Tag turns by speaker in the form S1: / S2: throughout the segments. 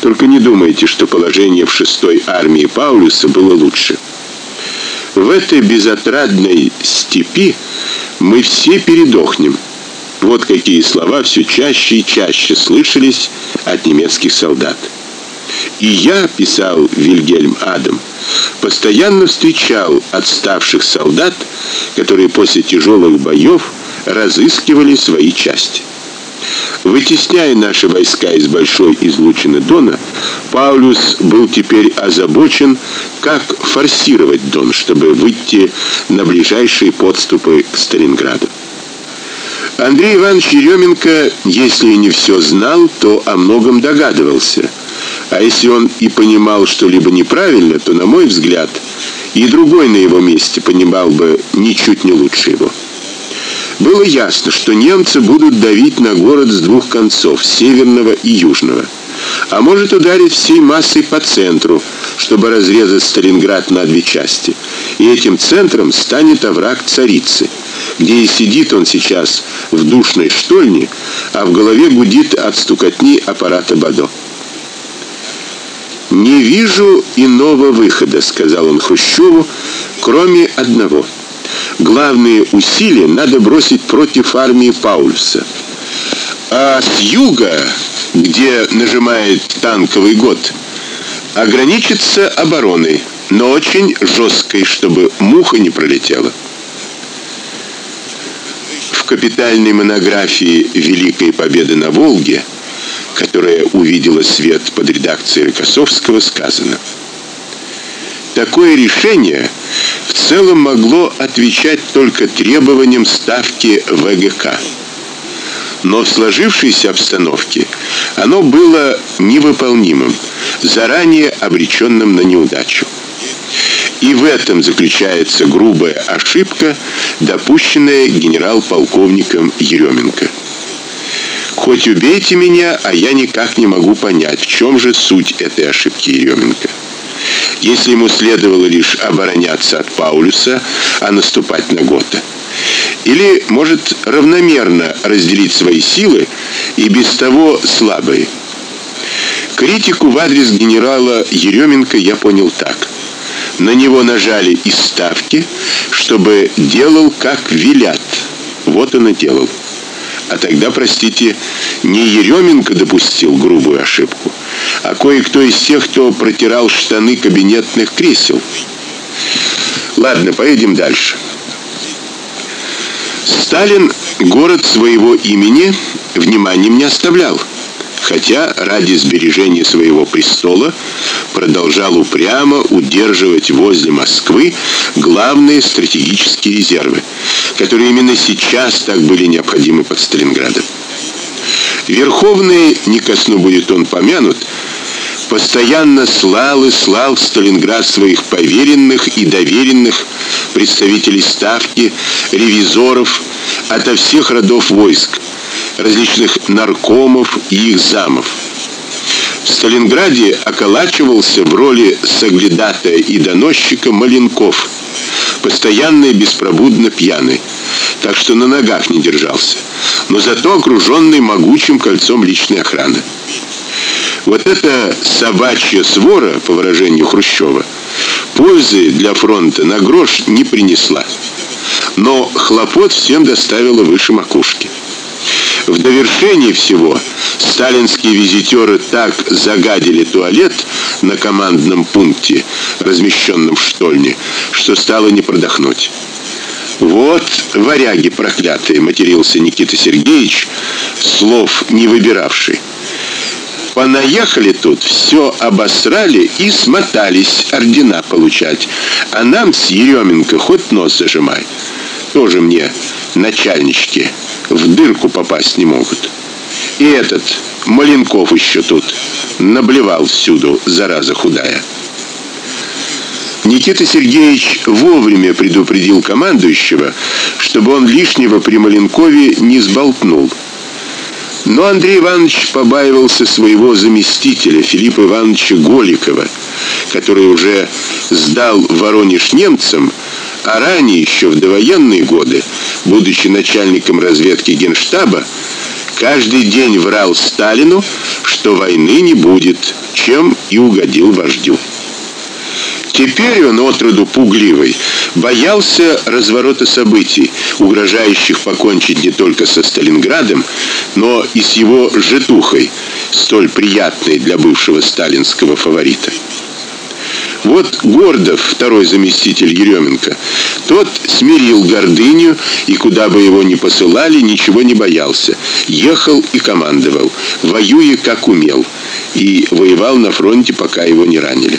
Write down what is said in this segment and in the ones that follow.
S1: Только не думайте, что положение в шестой армии Паулюса было лучше. В этой безотрадной степи мы все передохнем. Вот какие слова все чаще и чаще слышались от немецких солдат. И я, писал Вильгельм Адам, постоянно встречал отставших солдат, которые после тяжелых боев разыскивали свои части. Вытесняя наши войска из большой излучины Дона, Паулюс был теперь озабочен, как форсировать Дон, чтобы выйти на ближайшие подступы к Сталинграду. Андрей Иванович Еременко, если не все знал, то о многом догадывался. А если он и понимал что-либо неправильно, то, на мой взгляд, и другой на его месте понимал бы ничуть не лучше его. Было ясно, что немцы будут давить на город с двух концов, северного и южного. А может ударить всей массой по центру, чтобы разрезать Сталинград на две части. И этим центром станет овраг царицы, где и сидит он сейчас в душной штольне, а в голове гудит от стукотни аппарата Бадо. Не вижу иного выхода, сказал он Хрущеву, кроме одного – главные усилия надо бросить против армии Паульса. А с юга, где нажимает танковый год, ограничиться обороной, но очень жесткой, чтобы муха не пролетела. В капитальной монографии Великой победы на Волге, которая увидела свет под редакцией Рокоссовского, сказано: Такое решение в целом могло отвечать только требованиям ставки ВГК. Но в сложившейся обстановке оно было невыполнимым, заранее обреченным на неудачу. И в этом заключается грубая ошибка, допущенная генерал-полковником Еременко. Хоть убейте меня, а я никак не могу понять, в чем же суть этой ошибки Еременко. Если ему следовало лишь обороняться от Паулюса, а наступать на Гота, или может равномерно разделить свои силы и без того слабые. Критику в адрес генерала Еременко я понял так: на него нажали из ставки, чтобы делал как велят. Вот он и делал. А тогда, простите, не Еременко допустил грубую ошибку, а кое-кто из тех, кто протирал штаны кабинетных кресел. Ладно, поедем дальше. Сталин город своего имени вниманием не оставлял хотя ради сбережения своего престола продолжал упрямо удерживать возле Москвы главные стратегические резервы, которые именно сейчас так были необходимы под Сталинградом. Верховный, не косну будет он помянут, постоянно слал и слал в Сталинград своих поверенных и доверенных представителей ставки, ревизоров ото всех родов войск, различных наркомов и их замов. В Сталинграде околачивался в роли соглядатая и доносчика Маленков, постоянно и беспробудно пьяный, так что на ногах не держался, но зато окруженный могучим кольцом личной охраны. Вот эта собачья свора, по выражению Хрущева, пользы для фронта на грош не принесла. Но хлопот всем доставила выше макушки. В довершение всего сталинские визитеры так загадили туалет на командном пункте, размещенном в штольне, что стало не продохнуть. Вот варяги проклятые, матерился Никита Сергеевич, слов не выбиравший. Понаехали тут, все обосрали и смотались ордена получать. А нам с Еременко хоть нос зажимай. Тоже мне начальнички в дырку попасть не могут. И этот Маленков еще тут наблевал всюду, зараза худая. Никита Сергеевич вовремя предупредил командующего, чтобы он лишнего при Маленкове не сболтнул. Но Андрей Иванович побаивался своего заместителя Филиппа Ивановича Голикова, который уже сдал Воронеж немцам а ранее еще в довоенные годы, будучи начальником разведки Генштаба, каждый день врал Сталину, что войны не будет, чем и угодил вождю. Теперь он отроду пугливый, боялся разворота событий, угрожающих покончить не только со Сталинградом, но и с его житухой, столь приятной для бывшего сталинского фаворита. Вот Гордов, второй заместитель Еременко, тот смирил гордыню и куда бы его ни посылали, ничего не боялся. Ехал и командовал, воюя как умел, и воевал на фронте, пока его не ранили.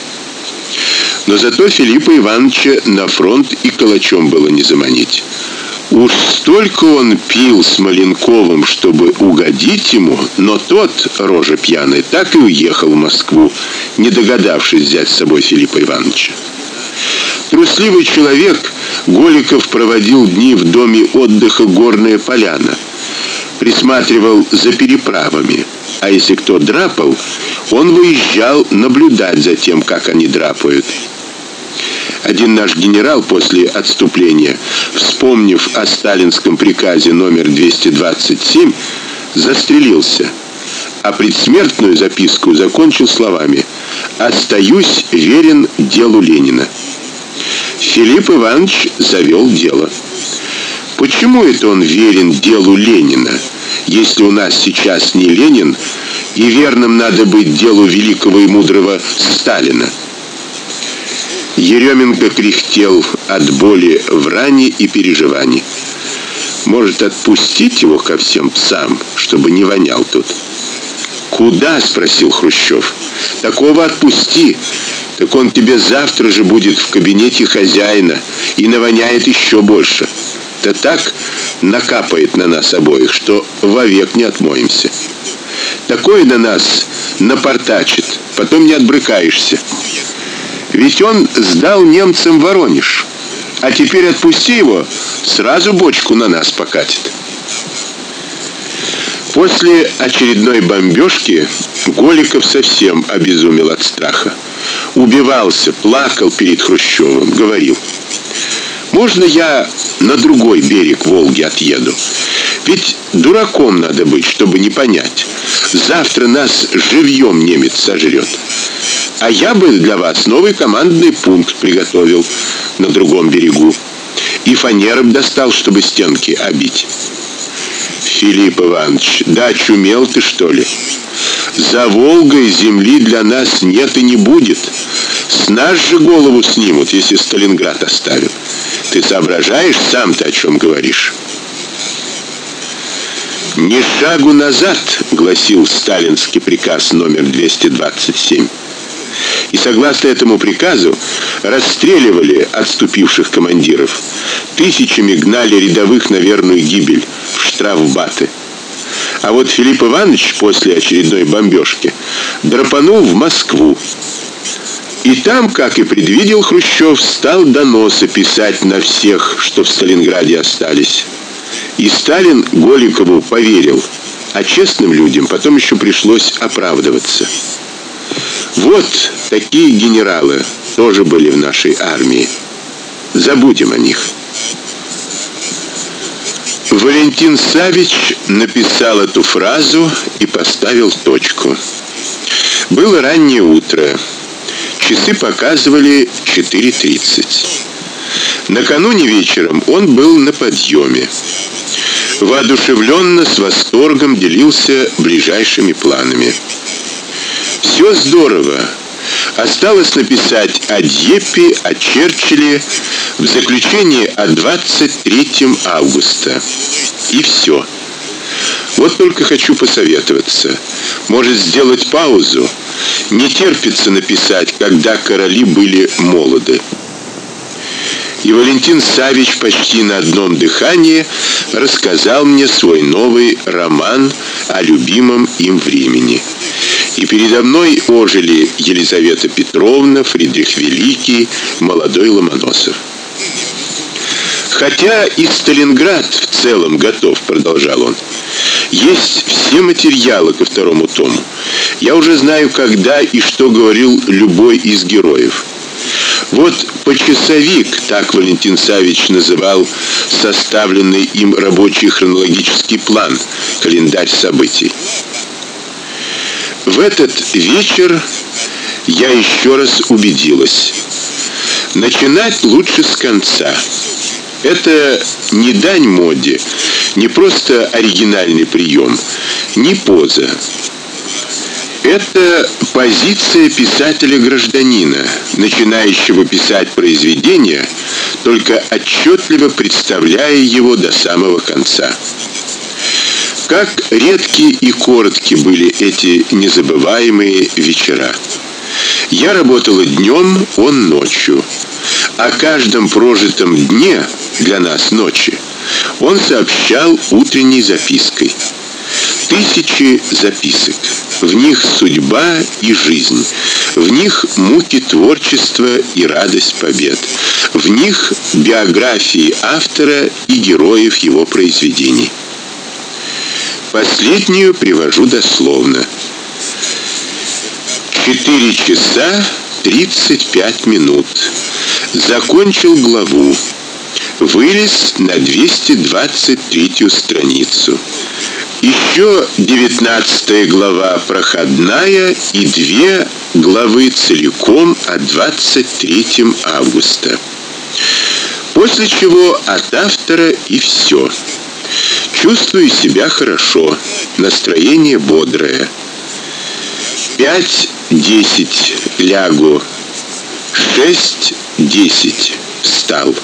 S1: Но зато Филиппа Ивановича на фронт и калачом было не заманить. Уж столько он пил с Маленковым, чтобы угодить ему, но тот, рожа пьяный, так и уехал в Москву, не догадавшись взять с собой Филиппа Ивановича. Трусливый человек, Голиков проводил дни в доме отдыха Горная Поляна. Присматривал за переправами, а если кто драпал, он выезжал наблюдать за тем, как они драпают. Один наш генерал после отступления, вспомнив о сталинском приказе номер 227, застрелился. А предсмертную записку закончил словами: "Остаюсь верен делу Ленина". Филипп Иванович завел дело. Почему это он верен делу Ленина, если у нас сейчас не Ленин, и верным надо быть делу великого и мудрого Сталина? Еременко кряхтел от боли в ране и переживаний. Может, отпустить его ко всем псам, чтобы не вонял тут? Куда, спросил Хрущев. Такого отпусти. Так он тебе завтра же будет в кабинете хозяина и навоняет еще больше. Да так накапает на нас обоих, что вовек не отмоемся. Такое на нас напортачит, потом не отбрыкаешься. Ведь он сдал немцам Воронеж. А теперь отпусти его, сразу бочку на нас покатит. После очередной бомбежки Голиков совсем обезумел от страха. Убивался, плакал перед Хрущевым, говорил: "Можно я на другой берег Волги отъеду? Ведь дураком надо быть, чтобы не понять. Завтра нас живьем немец сожрет. А я бы для вас новый командный пункт приготовил на другом берегу. И фанеры достал, чтобы стенки обить. Филипп Иванович, да чумел ты что ли? За Волгой земли для нас нет и не будет. С нас же голову снимут, если Сталинград оставят. Ты соображаешь сам-то о чем говоришь? Ни шагу назад, гласил сталинский приказ номер 227 и согласно этому приказу расстреливали отступивших командиров. Тысячами гнали рядовых на верную гибель в штрафбаты. А вот Филипп Иванович после очередной бомбежки драпанул в Москву. И там, как и предвидел Хрущев, стал доносы писать на всех, что в Сталинграде остались. И Сталин Голикову поверил, а честным людям потом еще пришлось оправдываться. Вот такие генералы тоже были в нашей армии. Забудем о них. Валентин Савич написал эту фразу и поставил точку. Было раннее утро. Часы показывали 4:30. Накануне вечером он был на подъеме. Воодушевленно с восторгом делился ближайшими планами. Все здорово. Осталось написать о Дьеппе, о Черчилле, в заключение о 23 августа. И все. Вот только хочу посоветоваться. Может сделать паузу? Не терпится написать, когда короли были молоды. И Валентин Савич почти на одном дыхании рассказал мне свой новый роман о любимом им времени и передо мной ожили Елизавета Петровна, Фридрих Великий, молодой Ломоносов. Хотя и Сталинград в целом готов, продолжал он. Есть все материалы ко второму тому. Я уже знаю, когда и что говорил любой из героев. Вот почасовик, так Валентин Савич называл составленный им рабочий хронологический план, календарь событий. В этот вечер я еще раз убедилась. Начинать лучше с конца. Это не дань моде, не просто оригинальный прием, не поза. Это позиция писателя-гражданина, начинающего писать произведение, только отчетливо представляя его до самого конца. Как редки и коротки были эти незабываемые вечера. Я работала днем, он ночью. О каждом прожитом дне для нас ночи он сообщал утренней запиской. Тысячи записок. В них судьба и жизнь. В них муки творчества и радость побед. В них биографии автора и героев его произведений. Последнюю привожу дословно. 4 часа 35 минут. Закончил главу. Вылез на 223 страницу. Еще 19 глава проходная и две главы целиком о 23 августа. После чего от автора и все. Чувствую себя хорошо, настроение бодрое. 5-10 лягу, 6-10 встал.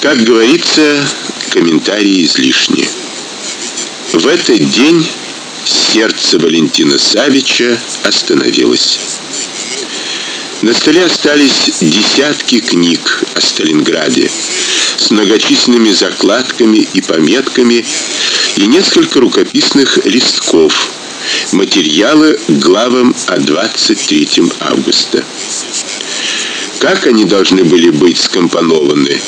S1: Как говорится, комментарии излишни. В этот день сердце Валентина Савича остановилось. На столе остались десятки книг о Сталинграде с многочисленными закладками и пометками и несколько рукописных листков материалы главам о 23 августа. Как они должны были быть скомпонованы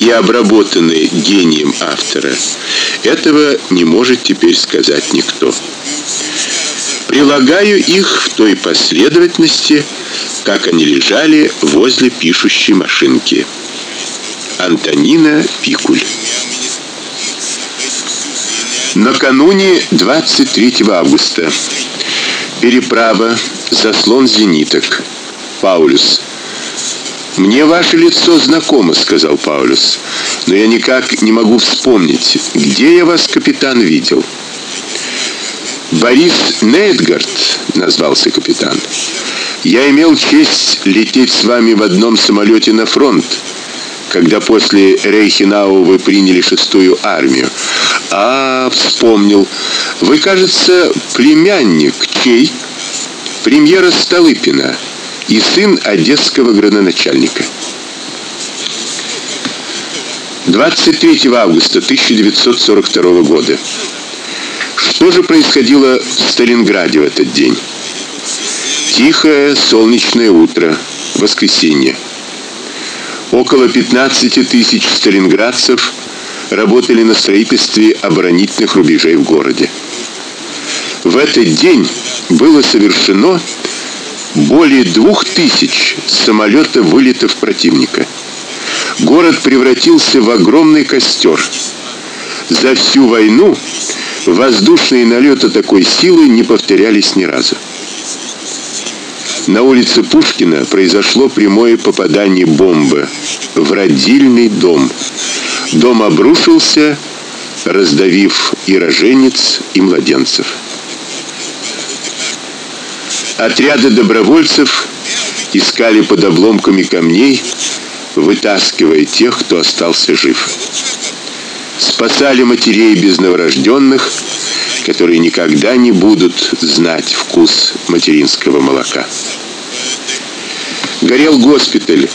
S1: и обработаны гением автора, этого не может теперь сказать никто. Прилагаю их в той последовательности, как они лежали возле пишущей машинки. Антонина Пикуль. Накануне 23 августа. Переправа, заслон зениток. Паулюс. Мне ваше лицо знакомо, сказал Паулюс. Но я никак не могу вспомнить, где я вас, капитан, видел. Борис Нейтгард назвался капитан. Я имел честь лететь с вами в одном самолете на фронт, когда после Рейхенау вы приняли шестую армию. А, вспомнил. Вы, кажется, племянник чей? Премьера Столыпина и сын одесского градоначальника. 23 августа 1942 года. Что же происходило в Сталинграде в этот день? Тихое солнечное утро, воскресенье. Около 15 тысяч сталинградцев работали на строительстве оборонительных рубежей в городе. В этот день было совершено более двух тысяч самолетов вылетов противника. Город превратился в огромный костер. За всю войну воздушные налеты такой силы не повторялись ни разу. На улице Пушкина произошло прямое попадание бомбы в родильный дом. Дом обрушился, раздавив и роженец, и младенцев. Отряды добровольцев искали под обломками камней, вытаскивая тех, кто остался жив. Спасали матерей без новорожденных, которые никогда не будут знать вкус материнского молока. Горел госпиталь.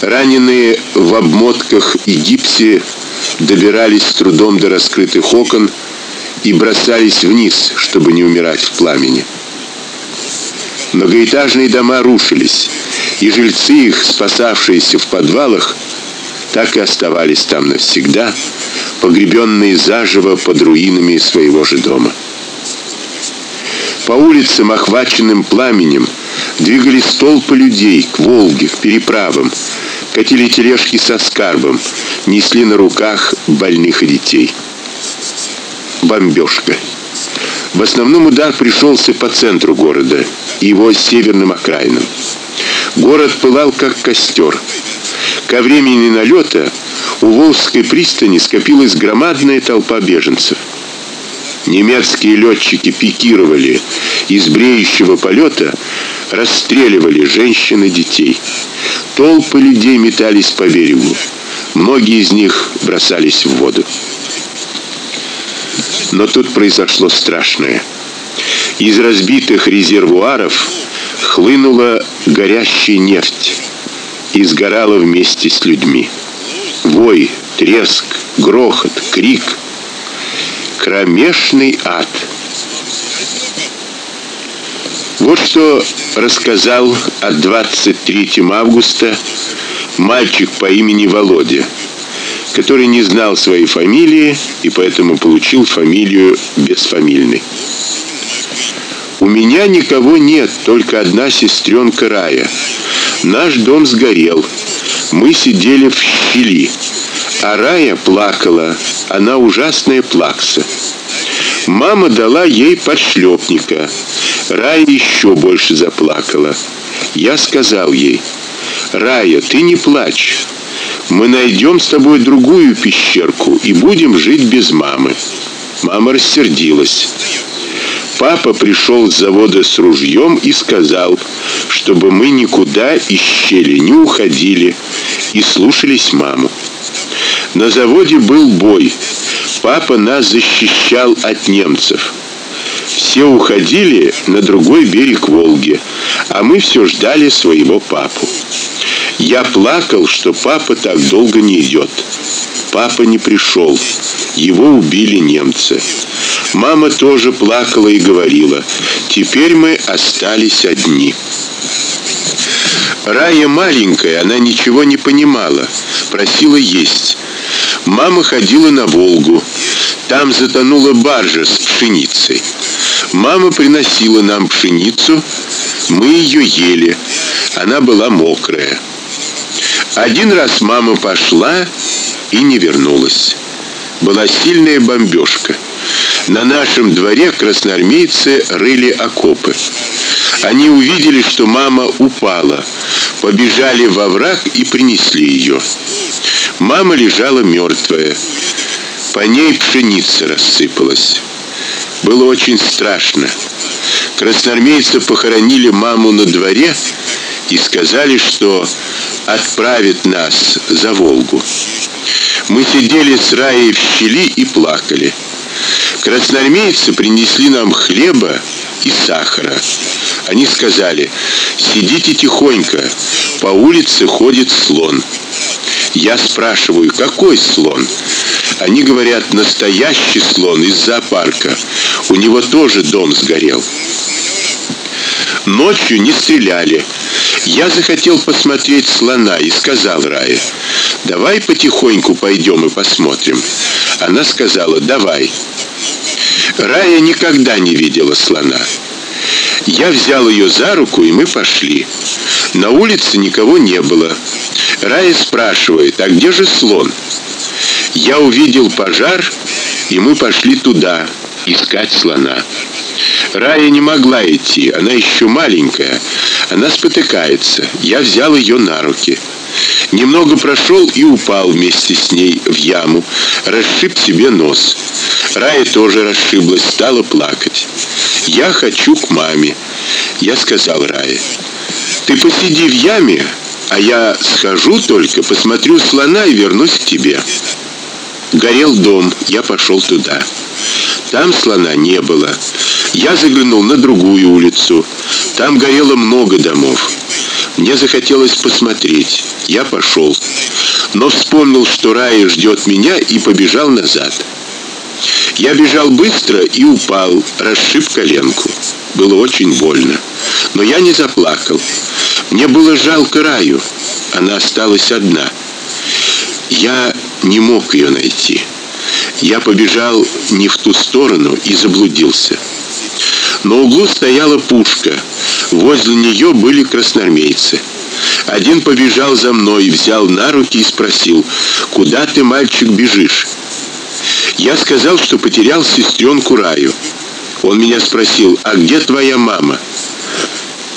S1: Раненые в обмотках и гипсе добирались с трудом до раскрытых окон и бросались вниз, чтобы не умирать в пламени. Многоэтажные дома рушились, и жильцы их, спасавшиеся в подвалах, так и оставались там навсегда, погребенные заживо под руинами своего же дома. По улицам, охваченным пламенем, двигались толпы людей к Волге, к переправам, катили тележки со скарбом, несли на руках больных и детей. Бомбежка. В основном удар пришелся по центру города и его северным окраинам. Город пылал как костер. Ко времени налета у Волжской пристани скопилась громадная толпа беженцев. Немецкие летчики пикировали из бреющего полета, расстреливали женщин и детей. Толпы людей метались по берегу. Многие из них бросались в воду. Но тут произошло страшное. Из разбитых резервуаров хлынула горящая нефть и сгорала вместе с людьми. Вой, треск, грохот, крик кромешный ад. Вот что рассказал от 23 августа мальчик по имени Володя который не знал своей фамилии и поэтому получил фамилию бесфамильный. У меня никого нет, только одна сестренка Рая. Наш дом сгорел. Мы сидели в щели. А Рая плакала. Она ужасная плакса. Мама дала ей подшлепника. Рая еще больше заплакала. Я сказал ей: "Рая, ты не плачь мы найдем с тобой другую пещерку и будем жить без мамы. Мама рассердилась. Папа пришел с завода с ружьем и сказал, чтобы мы никуда из щели не уходили и слушались маму. На заводе был бой. Папа нас защищал от немцев. Все уходили на другой берег Волги, а мы все ждали своего папу. Я плакал, что папа так долго не идет. Папа не пришел. Его убили немцы. Мама тоже плакала и говорила: "Теперь мы остались одни". Рая маленькая, она ничего не понимала, просила есть. Мама ходила на Волгу. Там затонула баржа с пшеницей. Мама приносила нам пшеницу, мы ее ели. Она была мокрая. Один раз мама пошла и не вернулась. Была сильная бомбежка. На нашем дворе красноармейцы рыли окопы. Они увидели, что мама упала, побежали во враг и принесли ее. Мама лежала мертвая. По ней пшеница рассыпалась. Было очень страшно. Красноармейцы похоронили маму на дворе и сказали, что отправит нас за Волгу. Мы сидели с Раей в щели и плакали. Красноармейцы принесли нам хлеба и сахара. Они сказали: "Сидите тихонько, по улице ходит слон". Я спрашиваю: "Какой слон?" Они говорят: "Настоящий слон из зоопарка. У него тоже дом сгорел". Ночью не стреляли. Я захотел посмотреть слона и сказал Рае: "Давай потихоньку пойдем и посмотрим". Она сказала: "Давай". Рая никогда не видела слона. Я взял ее за руку, и мы пошли. На улице никого не было. Рая спрашивает: "А где же слон?" Я увидел пожар, и мы пошли туда искать слона. Рая не могла идти, она еще маленькая. Она спотыкается. Я взял ее на руки. Немного прошел и упал вместе с ней в яму, расшиб себе нос. Рая тоже расшиблась, стала плакать. Я хочу к маме. Я сказал Рае: "Ты посиди в яме, а я схожу только, посмотрю слона и вернусь к тебе". Горел дом, я пошел туда. Там слона не было. Я заглянул на другую улицу. Там горело много домов. Мне захотелось посмотреть. Я пошел, но вспомнил, что Рая ждет меня и побежал назад. Я бежал быстро и упал, расшиб коленку. Было очень больно, но я не заплакал. Мне было жалко Раю. Она осталась одна. Я не мог ее найти. Я побежал не в ту сторону и заблудился. На углу стояла пушка. Возле нее были красноармейцы. Один побежал за мной, взял на руки и спросил: "Куда ты, мальчик, бежишь?" Я сказал, что потерял сестренку Раю. Он меня спросил: "А где твоя мама?"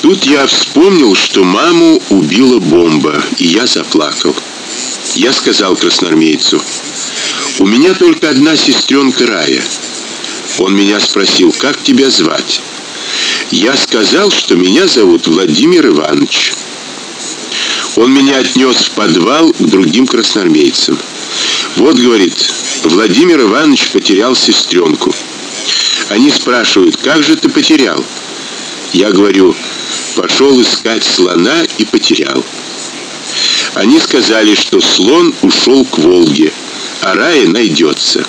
S1: Тут я вспомнил, что маму убила бомба, и я заплакал. Я сказал красноармейцу: "У меня только одна сестренка Рая". Он меня спросил: "Как тебя звать?" Я сказал, что меня зовут Владимир Иванович. Он меня отнес в подвал к другим красноармейцам. Вот, говорит, Владимир Иванович потерял сестренку. Они спрашивают: "Как же ты потерял?" Я говорю: "Пошел искать слона и потерял". Они сказали, что слон ушел к Волге, а рая найдется.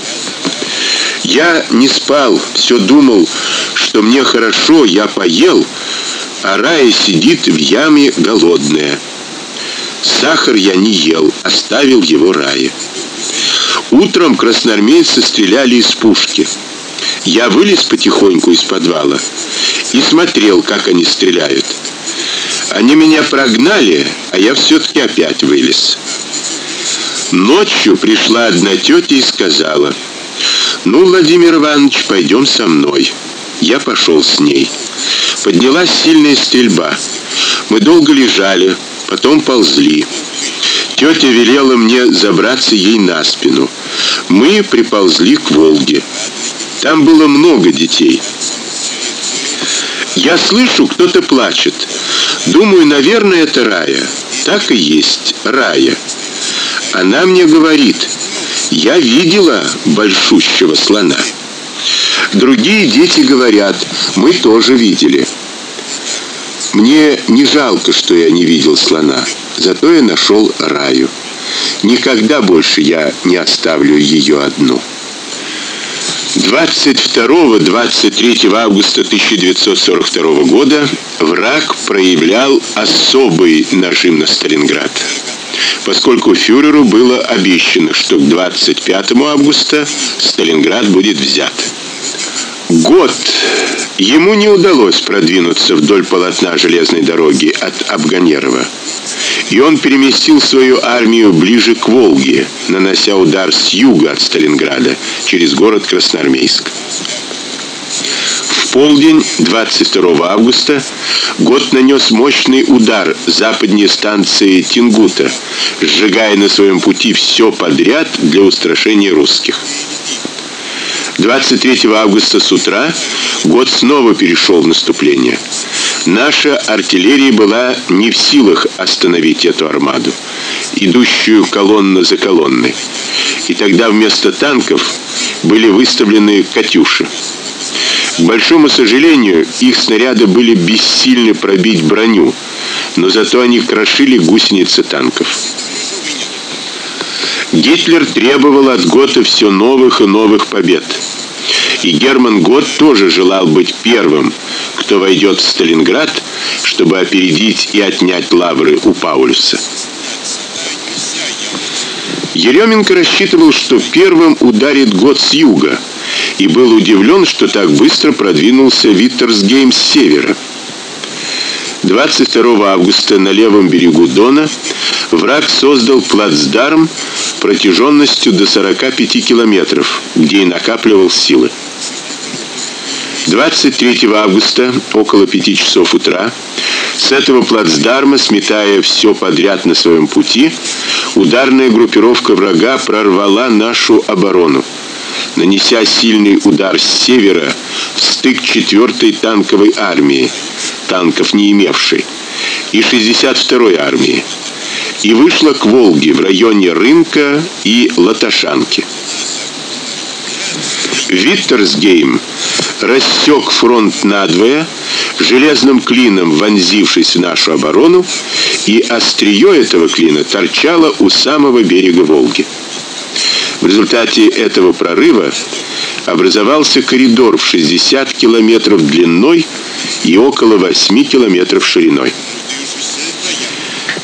S1: Я не спал, все думал, что мне хорошо, я поел, а рая сидит в яме голодная. Сахар я не ел, оставил его рае. Утром красноармейцы стреляли из пушки. Я вылез потихоньку из подвала и смотрел, как они стреляют. Они меня прогнали, а я все таки опять вылез. Ночью пришла одна тетя и сказала: "Ну, Владимир Иванович, пойдем со мной". Я пошел с ней. Поднялась сильная стрельба. Мы долго лежали, потом ползли. Тетя велела мне забраться ей на спину. Мы приползли к Волге. Там было много детей. Я слышу, кто-то плачет. Думаю, наверное, это Рая. Так и есть, Рая. Она мне говорит: "Я видела большущего слона". Другие дети говорят: "Мы тоже видели". Мне не жалко, что я не видел слона, зато я нашел Раю. Никогда больше я не оставлю ее одну. 22-23 августа 1942 года враг проявлял особый нажим на Сталинград, поскольку фюреру было обещано, что к 25 августа Сталинград будет взят. Год ему не удалось продвинуться вдоль полотна железной дороги от Абганерова. И он переместил свою армию ближе к Волге, нанося удар с юга от Сталинграда через город Красноармейск. Полдень 22 августа Гот нанес мощный удар западнее станции Тингута, сжигая на своем пути все подряд для устрашения русских. 23 августа с утра год снова перешел в наступление. Наша артиллерия была не в силах остановить эту армаду, идущую колонна за колонной. И тогда вместо танков были выставлены катюши. К большому сожалению, их снаряды были бессильны пробить броню, но зато они крошили гусеницы танков. Гитлер требовал от Гота все новых и новых побед. И Герман Гот тоже желал быть первым, кто войдет в Сталинград, чтобы опередить и отнять лавры у Паулюса. Еременко рассчитывал, что первым ударит Гот с юга, и был удивлен, что так быстро продвинулся Виттерсгейм с севера. 22 августа на левом берегу Дона враг создал плацдарм протяженностью до 45 километров, где и накапливал силы. 23 августа около 5 часов утра с этого плацдарма, сметая все подряд на своем пути, ударная группировка врага прорвала нашу оборону, нанеся сильный удар с севера в стык 4-й танковой армии, танков не имевшей, и 62-й армии и вышла к Волге в районе Рынка и Латашанки. Виттерсгейм рассек фронт надвое, железным клином вонзившись в нашу оборону, и острие этого клина торчало у самого берега Волги. В результате этого прорыва образовался коридор в 60 километров длиной и около 8 километров шириной.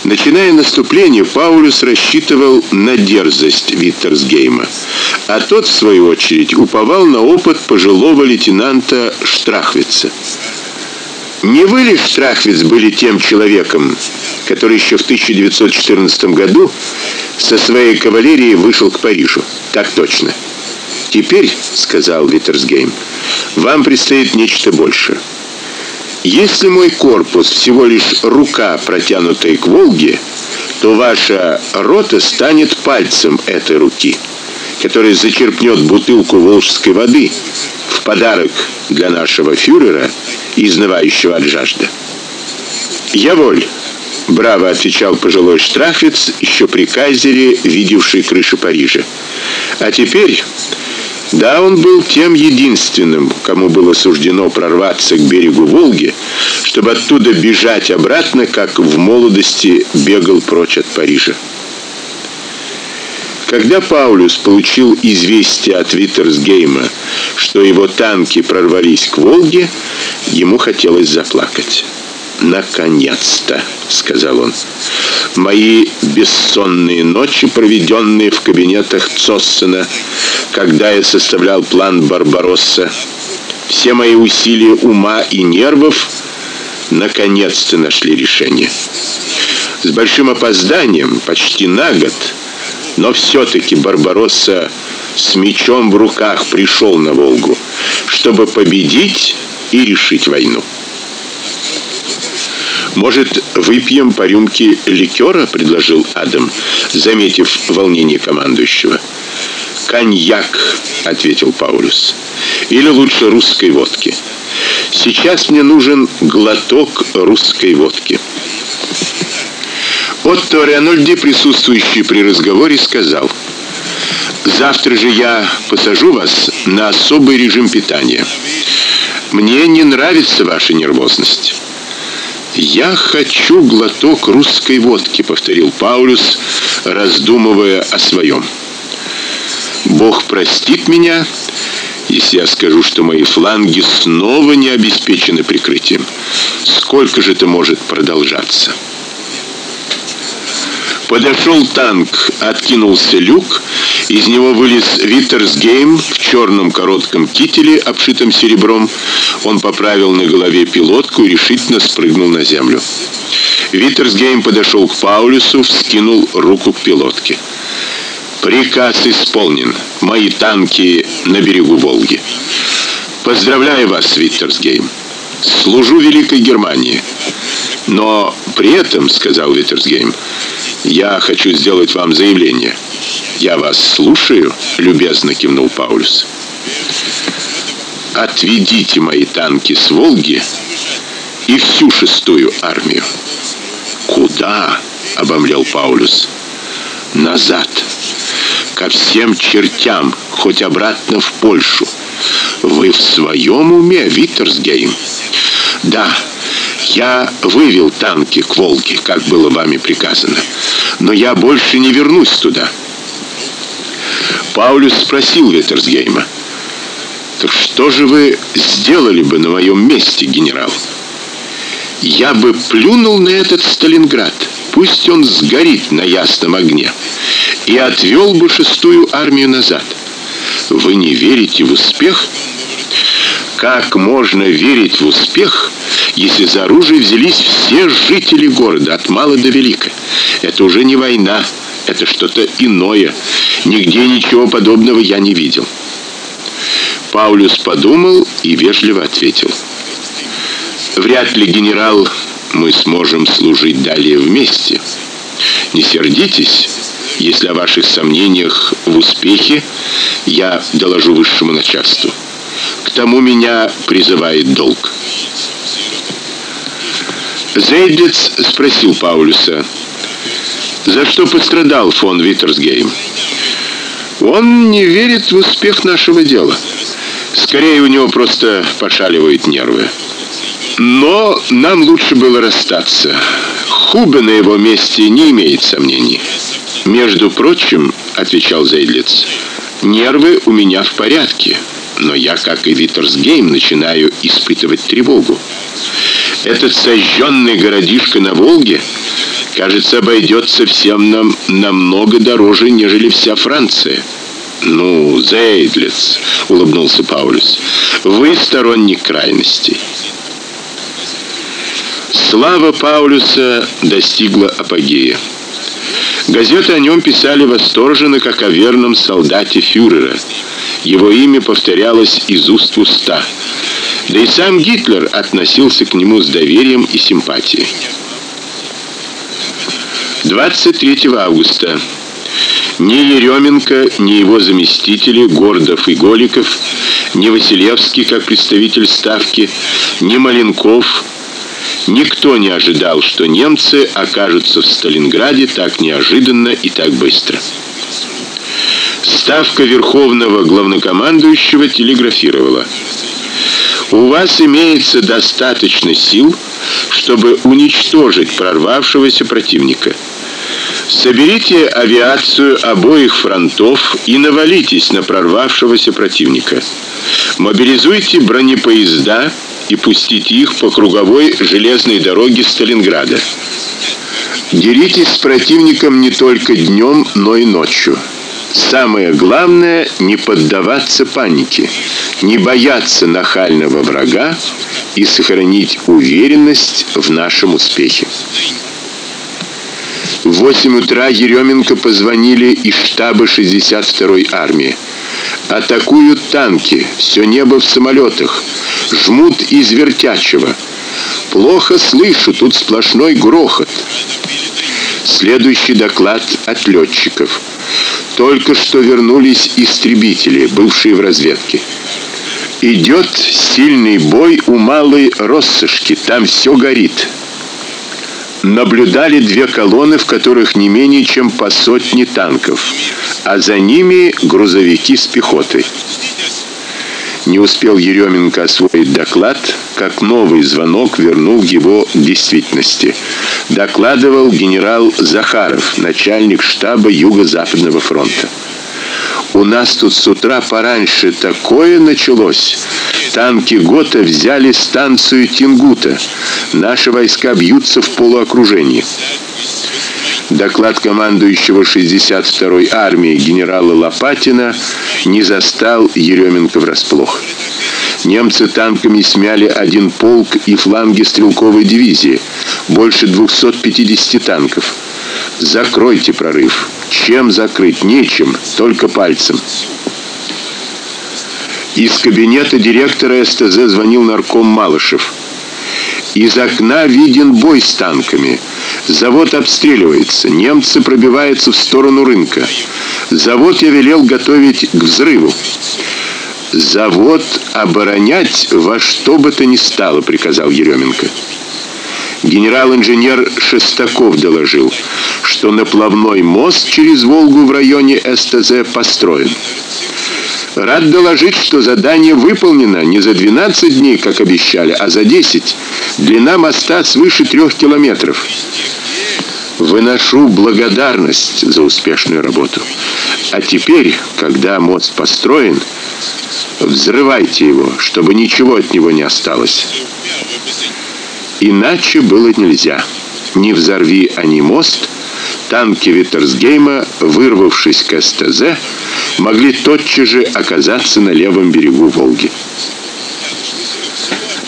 S1: Начиная наступление, Паулюс рассчитывал на дерзость Виттерсгейма, а тот в свою очередь уповал на опыт пожилого лейтенанта Штрахвица. Не вы ли, Штрахвиц, были тем человеком, который еще в 1914 году со своей кавалерией вышел к Парижу? Так точно. Теперь, сказал Витерсгейм, вам предстоит нечто большее. Если мой корпус всего лишь рука, протянутая к Волге, то ваша рота станет пальцем этой руки, который зачерпнет бутылку волжской воды в подарок для нашего фюрера, изнывающего от жажды. Я воль, браво отвечал пожилой штрафец, еще при кайзере, видевший крышу Парижа. А теперь да, он был тем единственным, кому было суждено прорваться к берегу Волги, чтобы оттуда бежать обратно, как в молодости бегал прочь от Парижа. Когда Паулюс получил известие от Виттерсгейма, что его танки прорвались к Волге, ему хотелось заплакать. Наконец-то, сказал он. Мои бессонные ночи, проведенные в кабинетах Цоссена, когда я составлял план Барбаросса, все мои усилия ума и нервов наконец-то нашли решение. С большим опозданием, почти на год, но все таки Барбаросса с мечом в руках пришел на Волгу, чтобы победить и решить войну. Может, выпьем по рюмке ликера?» — предложил Адам, заметив волнение командующего. Коньяк, ответил Паулюс. Или лучше русской водки. Сейчас мне нужен глоток русской водки. Отто Ренольди, присутствующий при разговоре, сказал: "Завтра же я посажу вас на особый режим питания. Мне не нравится ваша нервозность". Я хочу глоток русской водки, повторил Паулюс, раздумывая о своем. Бог простит меня, если я скажу, что мои фланги снова не обеспечены прикрытием. Сколько же это может продолжаться? Подошел танк, откинулся люк, из него вылез Виттерсгейм в черном коротком кителе, обшитом серебром. Он поправил на голове пилотку и решительно спрыгнул на землю. Виттерсгейм подошел к Паулюсу, вскинул руку к пилотке. Приказ исполнен. Мои танки на берегу Волги. Поздравляю вас, Виттерсгейм. Служу великой Германии. Но при этом, сказал Виттерсгейм, я хочу сделать вам заявление. Я вас слушаю, любезно кивнул Паулюс. Отведите мои танки с Волги и всю шестую армию. Куда? обомлел Паулюс. Назад. Ко всем чертям, хоть обратно в Польшу. Вы в своем уме, Виттерсгейм? Да, я вывел танки к Волге, как было вами приказано. Но я больше не вернусь туда. Паулюс спросил Веттерсгейма: "Так что же вы сделали бы на моем месте, генерал?" "Я бы плюнул на этот Сталинград, пусть он сгорит на ясном огне, и отвел бы шестую армию назад. Вы не верите в успех?" Как можно верить в успех, если за оружие взялись все жители города от мала до велика? Это уже не война, это что-то иное. Нигде ничего подобного я не видел. Паулюс подумал и вежливо ответил: Вряд ли, генерал, мы сможем служить далее вместе. Не сердитесь, если о ваших сомнениях в успехе я доложу высшему начальству. К тому меня призывает долг. Зейдлиц спросил Паулюса: "За что пострадал фон Виттерсгейм?" "Он не верит в успех нашего дела. Скорее у него просто пошаливают нервы. Но нам лучше было расстаться. Хубе на его месте не имеет сомнений. Между прочим, отвечал Зейдлиц, нервы у меня в порядке но я, как и Виттерсгейм, начинаю испытывать тревогу. Этот сожженный городишко на Волге, кажется, обойдется всем нам намного дороже, нежели вся Франция. Ну, Зейдлиц, улыбнулся Паулюс. Вы сторонник крайностей. Слава Паулюса достигла апогея. Газеты о нем писали восторженно, как о верном солдате фюрера. Его имя повторялось из уст в уста. Да и сам Гитлер относился к нему с доверием и симпатией. 23 августа ни Еременко, ни его заместители Гордов и Голиков, ни Василевский как представитель ставки, ни Маленков Никто не ожидал, что немцы окажутся в Сталинграде так неожиданно и так быстро. Ставка Верховного главнокомандующего телеграфировала: "У вас имеется достаточно сил, чтобы уничтожить прорвавшегося противника. Соберите авиацию обоих фронтов и навалитесь на прорвавшегося противника. Мобилизуйте бронепоезда и пустите их по круговой железной дороге Сталинграда. Деритесь с противником не только днем, но и ночью. Самое главное не поддаваться панике, не бояться нахального врага и сохранить уверенность в нашем успехе. В 8 утра Еременко позвонили из штаба 62-й армии. Атакуют танки, все небо в самолетах, жмут из вертячего. Плохо слышу, тут сплошной грохот. Следующий доклад от летчиков. Только что вернулись истребители, бывшие в разведке. Идет сильный бой у малой Россошки, там все горит наблюдали две колонны, в которых не менее чем по сотне танков, а за ними грузовики с пехотой. Не успел Еременко освоить доклад, как новый звонок вернул его к действительности. Докладывал генерал Захаров, начальник штаба Юго-Западного фронта. У нас тут с утра пораньше такое началось. Танки Гота взяли станцию Тингута. Наши войска бьются в полуокружении. Доклад командующего 62-й армии генерала Лопатина не застал Еременко врасплох. Немцы танками смяли один полк и фланги стрелковой дивизии, больше 250 танков. Закройте прорыв. Чем закрыть? Нечем, только пальцем. Из кабинета директора СТЗ звонил нарком Малышев. Из окна виден бой с танками. Завод обстреливается, немцы пробиваются в сторону рынка. Завод я велел готовить к взрыву. Завод оборонять во что бы то ни стало, приказал Еременко. Генерал-инженер Шестаков доложил, что наплавной мост через Волгу в районе СТЗ построен. Рад доложить, что задание выполнено не за 12 дней, как обещали, а за 10. Длина моста свыше трех километров. Выношу благодарность за успешную работу. А теперь, когда мост построен, взрывайте его, чтобы ничего от него не осталось. Иначе было нельзя. Не взорви они мост, танки Виттерсгейма, вырвавшись к СТЗ, могли тотчас же оказаться на левом берегу Волги.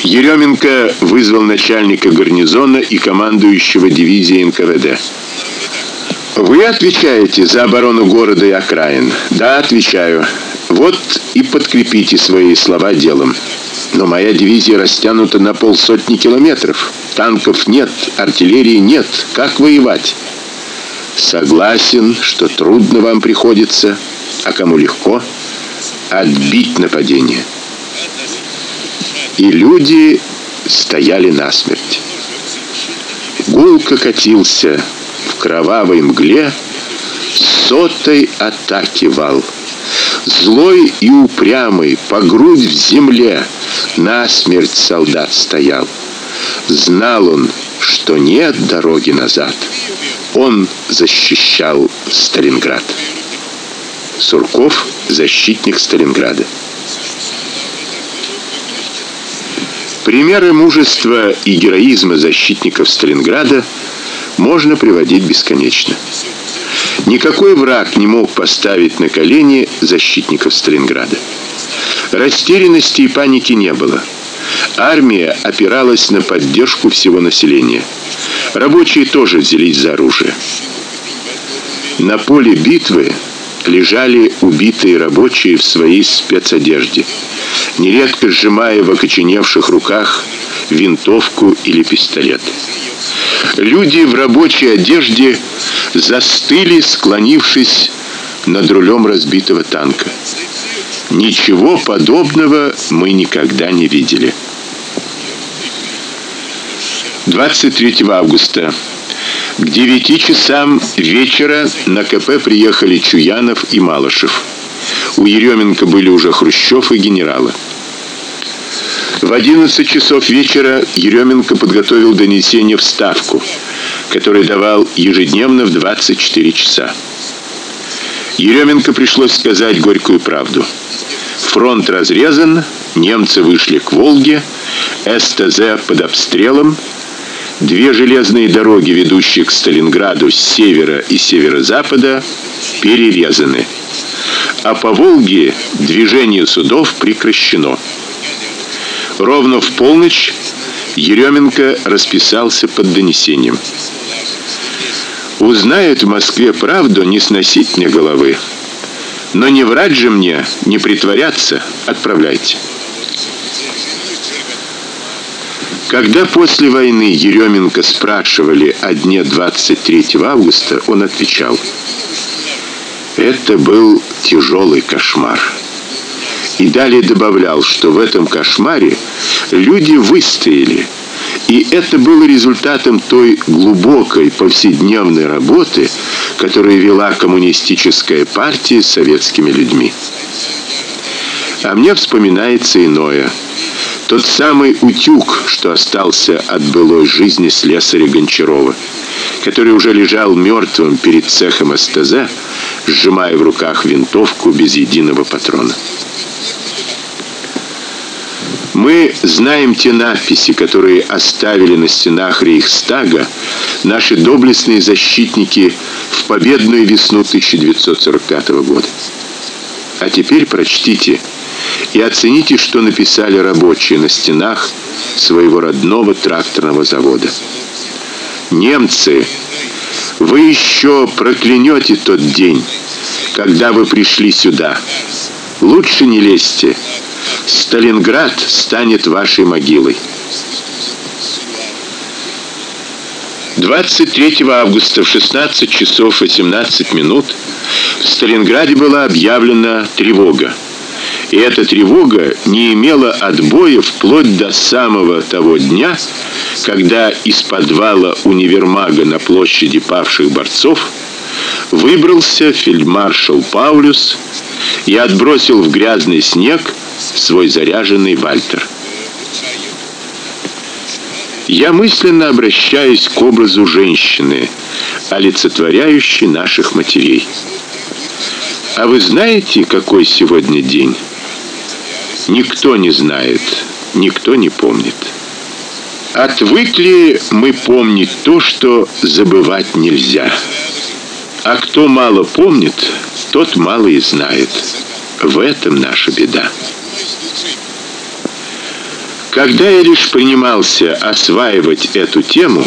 S1: Еременко вызвал начальника гарнизона и командующего дивизией НКВД. Вы отвечаете за оборону города и окраин? Да, отвечаю. Вот и подкрепите свои слова делом. Но моя дивизия растянута на полсотни километров. Танков нет, артиллерии нет. Как воевать? Согласен, что трудно вам приходится, а кому легко отбить нападение. И люди стояли насмерть. Гулко катился в кровавой мгле сотой атаки вал. Злой и упрямый, по грудь в земле, насмерть солдат стоял. Знал он, что нет дороги назад. Он защищал Сталинград. Сурков защитник Сталинграда. Примеры мужества и героизма защитников Сталинграда можно приводить бесконечно. Никакой враг не мог поставить на колени защитников Сталинграда. Растерянности и паники не было. Армия опиралась на поддержку всего населения. Рабочие тоже взялись за оружие. На поле битвы лежали убитые рабочие в своей спецодежде, нередко сжимая в окоченевших руках винтовку или пистолет. Люди в рабочей одежде застыли, склонившись над рулем разбитого танка. Ничего подобного мы никогда не видели. 23 августа к 9 часам вечера на КП приехали Чуянов и Малышев. У Еременко были уже Хрущев и генералы. В 11 часов вечера Еременко подготовил донесение в Ставку, которое давал ежедневно в 24 часа. Еременко пришлось сказать горькую правду. Фронт разрезан, немцы вышли к Волге, СТЗ под обстрелом, две железные дороги, ведущие к Сталинграду с севера и северо-запада, перерезаны. А по Волге движение судов прекращено. Ровно в полночь Еременко расписался под донесением. Узнают в Москве правду, не сносить мне головы. Но не врать же мне, не притворяться, отправляйте. Когда после войны Еременко спрашивали о дне 23 августа, он отвечал: "Это был тяжелый кошмар" и далее добавлял, что в этом кошмаре люди выстояли. И это было результатом той глубокой повседневной работы, которую вела коммунистическая партия с советскими людьми. А мне вспоминается иное. Тот самый утюг, что остался от былой жизни слесаря Гончарова, который уже лежал мертвым перед цехом СТЗ, сжимая в руках винтовку без единого патрона. Мы знаем те надписи, которые оставили на стенах Рейхстага наши доблестные защитники в победную весну 1945 года. А теперь прочтите и оцените, что написали рабочие на стенах своего родного тракторного завода. Немцы, вы еще проклянете тот день, когда вы пришли сюда. Лучше не лезьте. Сталинград станет вашей могилой. 23 августа в 16 часов 18 минут в Сталинграде была объявлена тревога. И эта тревога не имела отбоя вплоть до самого того дня, когда из подвала универмага на площади павших борцов выбрался фельдмаршал Паулюс и отбросил в грязный снег свой заряженный Вальтер. Я мысленно обращаюсь к образу женщины, олицетворяющей наших матерей. А вы знаете, какой сегодня день? Никто не знает, никто не помнит. Отвыкли мы помнить то, что забывать нельзя. А кто мало помнит, тот мало и знает. В этом наша беда. Когда я лишь принимался осваивать эту тему,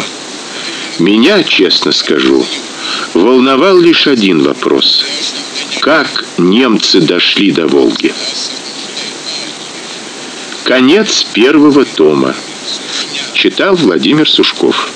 S1: меня, честно скажу, волновал лишь один вопрос: как немцы дошли до Волги? Конец первого тома. Читал Владимир Сушков.